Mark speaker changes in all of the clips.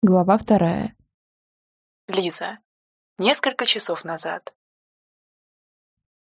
Speaker 1: Глава вторая.
Speaker 2: Лиза. Несколько часов назад.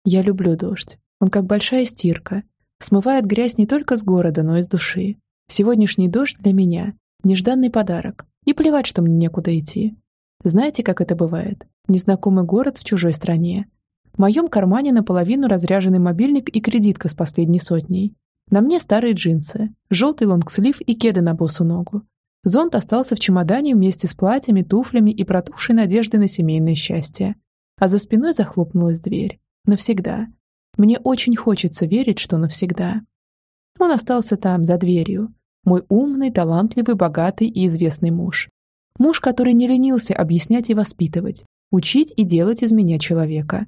Speaker 1: Я люблю дождь. Он как большая стирка. Смывает грязь не только с города, но и с души. Сегодняшний дождь для меня – нежданный подарок. И плевать, что мне некуда идти. Знаете, как это бывает? Незнакомый город в чужой стране. В моем кармане наполовину разряженный мобильник и кредитка с последней сотней. На мне старые джинсы, желтый лонгслив и кеды на босу ногу. Зонт остался в чемодане вместе с платьями, туфлями и протухшей надеждой на семейное счастье. А за спиной захлопнулась дверь. Навсегда. Мне очень хочется верить, что навсегда. Он остался там, за дверью. Мой умный, талантливый, богатый и известный муж. Муж, который не ленился объяснять и воспитывать, учить и делать из меня человека.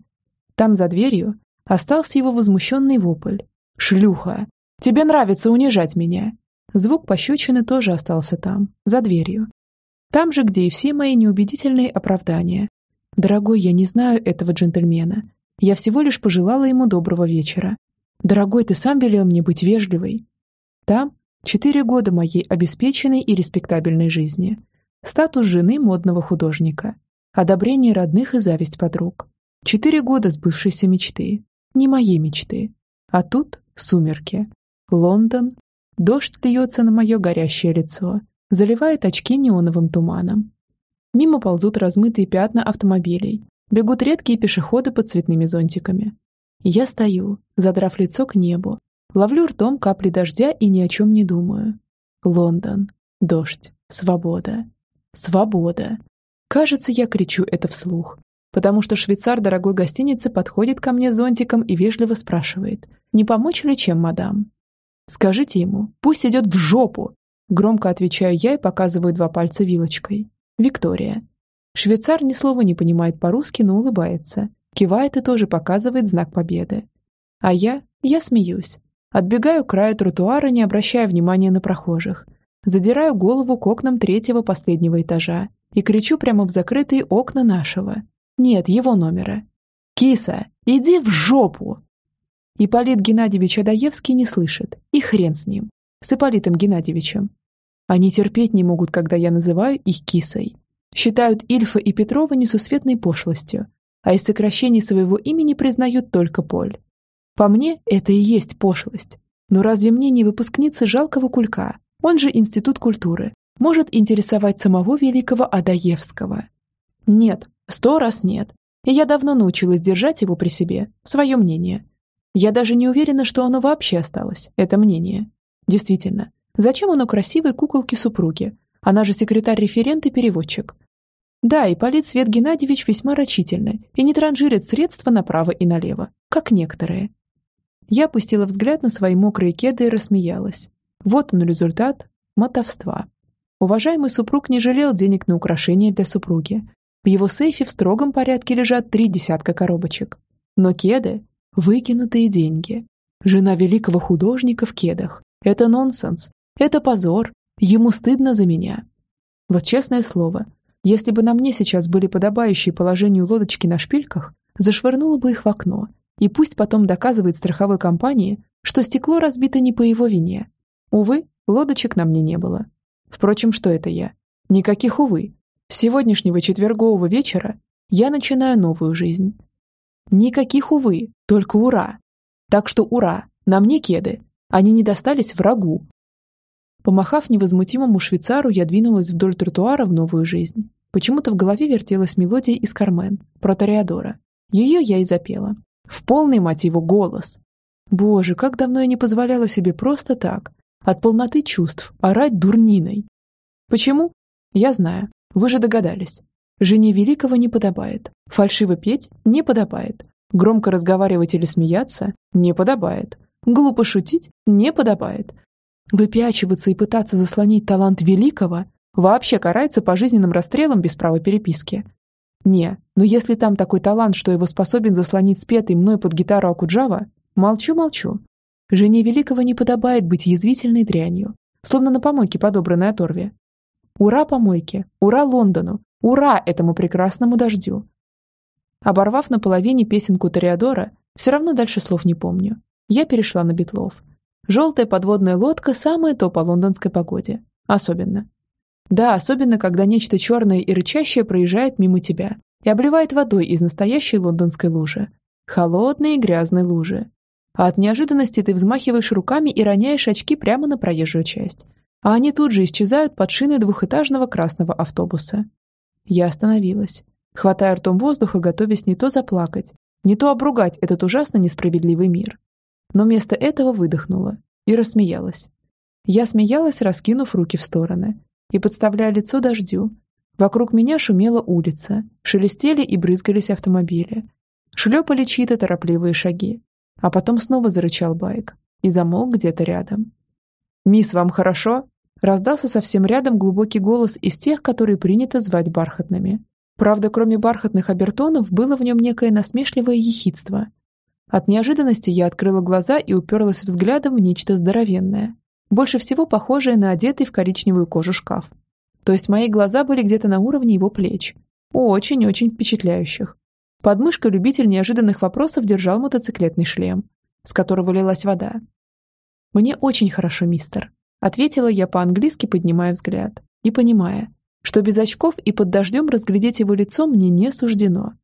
Speaker 1: Там, за дверью, остался его возмущенный вопль. «Шлюха! Тебе нравится унижать меня! Звук пощечины тоже остался там, за дверью. Там же, где и все мои неубедительные оправдания. Дорогой, я не знаю этого джентльмена. Я всего лишь пожелала ему доброго вечера. Дорогой, ты сам велел мне быть вежливой. Там четыре года моей обеспеченной и респектабельной жизни. Статус жены модного художника. Одобрение родных и зависть подруг. Четыре года сбывшейся мечты. Не моей мечты. А тут сумерки. Лондон, Дождь льется на мое горящее лицо, заливает очки неоновым туманом. Мимо ползут размытые пятна автомобилей, бегут редкие пешеходы под цветными зонтиками. Я стою, задрав лицо к небу, ловлю ртом капли дождя и ни о чем не думаю. Лондон, дождь, свобода, свобода. Кажется, я кричу это вслух, потому что швейцар дорогой гостиницы подходит ко мне зонтиком и вежливо спрашивает, не помочь ли чем, мадам? Скажите ему, пусть идет в жопу!» Громко отвечаю я и показываю два пальца вилочкой. Виктория. Швейцар ни слова не понимает по-русски, но улыбается. Кивает и тоже показывает знак победы. А я, я смеюсь. Отбегаю к краю тротуара, не обращая внимания на прохожих. Задираю голову к окнам третьего последнего этажа и кричу прямо в закрытые окна нашего. Нет, его номера. «Киса, иди в жопу!» Ипполит Геннадьевич Адаевский не слышит, и хрен с ним, с Ипполитом Геннадьевичем. Они терпеть не могут, когда я называю их кисой. Считают Ильфа и Петрова несусветной пошлостью, а из сокращений своего имени признают только Поль. По мне, это и есть пошлость. Но разве мне не выпускница жалкого кулька, он же Институт культуры, может интересовать самого великого Адаевского? Нет, сто раз нет. И я давно научилась держать его при себе, свое мнение, я даже не уверена, что оно вообще осталось, это мнение. Действительно, зачем оно красивой куколке супруги? Она же секретарь-референт и переводчик. Да, и Полит Свет Геннадьевич весьма рачительный и не транжирит средства направо и налево, как некоторые. Я опустила взгляд на свои мокрые кеды и рассмеялась. Вот он результат мотовства. Уважаемый супруг не жалел денег на украшения для супруги. В его сейфе в строгом порядке лежат три десятка коробочек. Но кеды Выкинутые деньги. Жена великого художника в кедах. Это нонсенс. Это позор. Ему стыдно за меня. Вот честное слово, если бы на мне сейчас были подобающие положению лодочки на шпильках, зашвырнула бы их в окно. И пусть потом доказывает страховой компании, что стекло разбито не по его вине. Увы, лодочек на мне не было. Впрочем, что это я? Никаких увы. С сегодняшнего четвергового вечера я начинаю новую жизнь. Никаких увы, только ура. Так что ура, на мне кеды. Они не достались врагу. Помахав невозмутимому швейцару, я двинулась вдоль тротуара в новую жизнь. Почему-то в голове вертелась мелодия из «Кармен» про Тореадора. Ее я и запела. В полный, мать голос. Боже, как давно я не позволяла себе просто так, от полноты чувств, орать дурниной. Почему? Я знаю. Вы же догадались. Жене Великого не подобает. Фальшиво петь не подобает. Громко разговаривать или смеяться не подобает. Глупо шутить не подобает. Выпячиваться и пытаться заслонить талант Великого вообще карается пожизненным расстрелом без права переписки. Не, но если там такой талант, что его способен заслонить спетый мной под гитару Акуджава, молчу-молчу. Жене Великого не подобает быть язвительной дрянью, словно на помойке подобранной оторве. Ура помойке! Ура Лондону! Ура этому прекрасному дождю! Оборвав на половине песенку Тореадора, все равно дальше слов не помню. Я перешла на Бетлов. Желтая подводная лодка – самое то по лондонской погоде. Особенно. Да, особенно, когда нечто черное и рычащее проезжает мимо тебя и обливает водой из настоящей лондонской лужи. Холодной и грязной лужи. А от неожиданности ты взмахиваешь руками и роняешь очки прямо на проезжую часть. А они тут же исчезают под шиной двухэтажного красного автобуса. Я остановилась, хватая ртом воздуха, готовясь не то заплакать, не то обругать этот ужасно несправедливый мир. Но вместо этого выдохнула и рассмеялась. Я смеялась, раскинув руки в стороны и подставляя лицо дождю. Вокруг меня шумела улица, шелестели и брызгались автомобили. Шлепали чьи-то торопливые шаги. А потом снова зарычал байк и замолк где-то рядом. «Мисс, вам хорошо?» Раздался совсем рядом глубокий голос из тех, которые принято звать бархатными. Правда, кроме бархатных обертонов, было в нем некое насмешливое ехидство. От неожиданности я открыла глаза и уперлась взглядом в нечто здоровенное, больше всего похожее на одетый в коричневую кожу шкаф. То есть мои глаза были где-то на уровне его плеч. Очень-очень впечатляющих. Под мышкой любитель неожиданных вопросов держал мотоциклетный шлем, с которого лилась вода. «Мне очень хорошо, мистер», — ответила я по-английски, поднимая взгляд, и понимая, что без очков и под дождем разглядеть его лицо мне не суждено.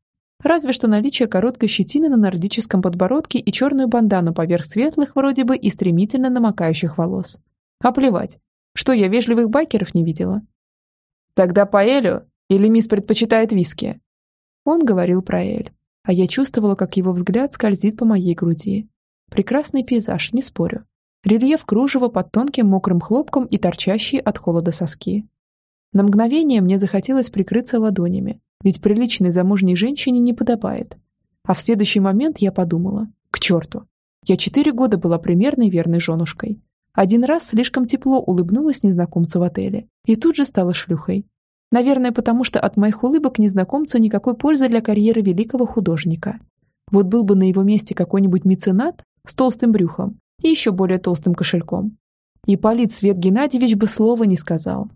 Speaker 1: Разве что наличие короткой щетины на нордическом подбородке и черную бандану поверх светлых вроде бы и стремительно намокающих волос. А плевать, что я вежливых байкеров не видела. «Тогда по Элю? Или мисс предпочитает виски?» Он говорил про Эль, а я чувствовала, как его взгляд скользит по моей груди. Прекрасный пейзаж, не спорю рельеф кружева под тонким мокрым хлопком и торчащие от холода соски. На мгновение мне захотелось прикрыться ладонями, ведь приличной замужней женщине не подобает. А в следующий момент я подумала, к черту, я четыре года была примерной верной женушкой. Один раз слишком тепло улыбнулась незнакомцу в отеле и тут же стала шлюхой. Наверное, потому что от моих улыбок незнакомцу никакой пользы для карьеры великого художника. Вот был бы на его месте какой-нибудь меценат с толстым брюхом, и еще более толстым кошельком. И Полит Свет Геннадьевич бы слова не сказал.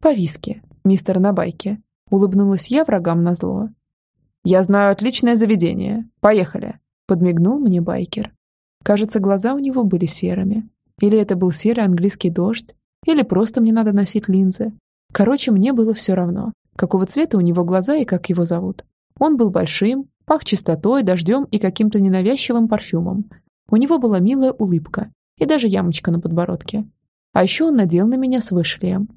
Speaker 1: «По виске, мистер на байке», — улыбнулась я врагам назло. «Я знаю отличное заведение. Поехали», — подмигнул мне байкер. Кажется, глаза у него были серыми. Или это был серый английский дождь, или просто мне надо носить линзы. Короче, мне было все равно, какого цвета у него глаза и как его зовут. Он был большим, пах чистотой, дождем и каким-то ненавязчивым парфюмом, у него была милая улыбка и даже ямочка на подбородке. А еще он надел на меня свой шлем.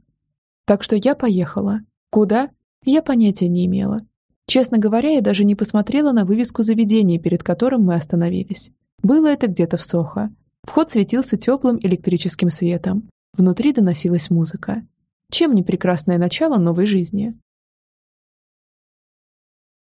Speaker 1: Так что я поехала. Куда? Я понятия не имела. Честно говоря, я даже не посмотрела на вывеску заведения, перед которым мы остановились. Было это где-то в Сохо. Вход светился теплым электрическим светом. Внутри доносилась музыка. Чем не прекрасное начало новой жизни?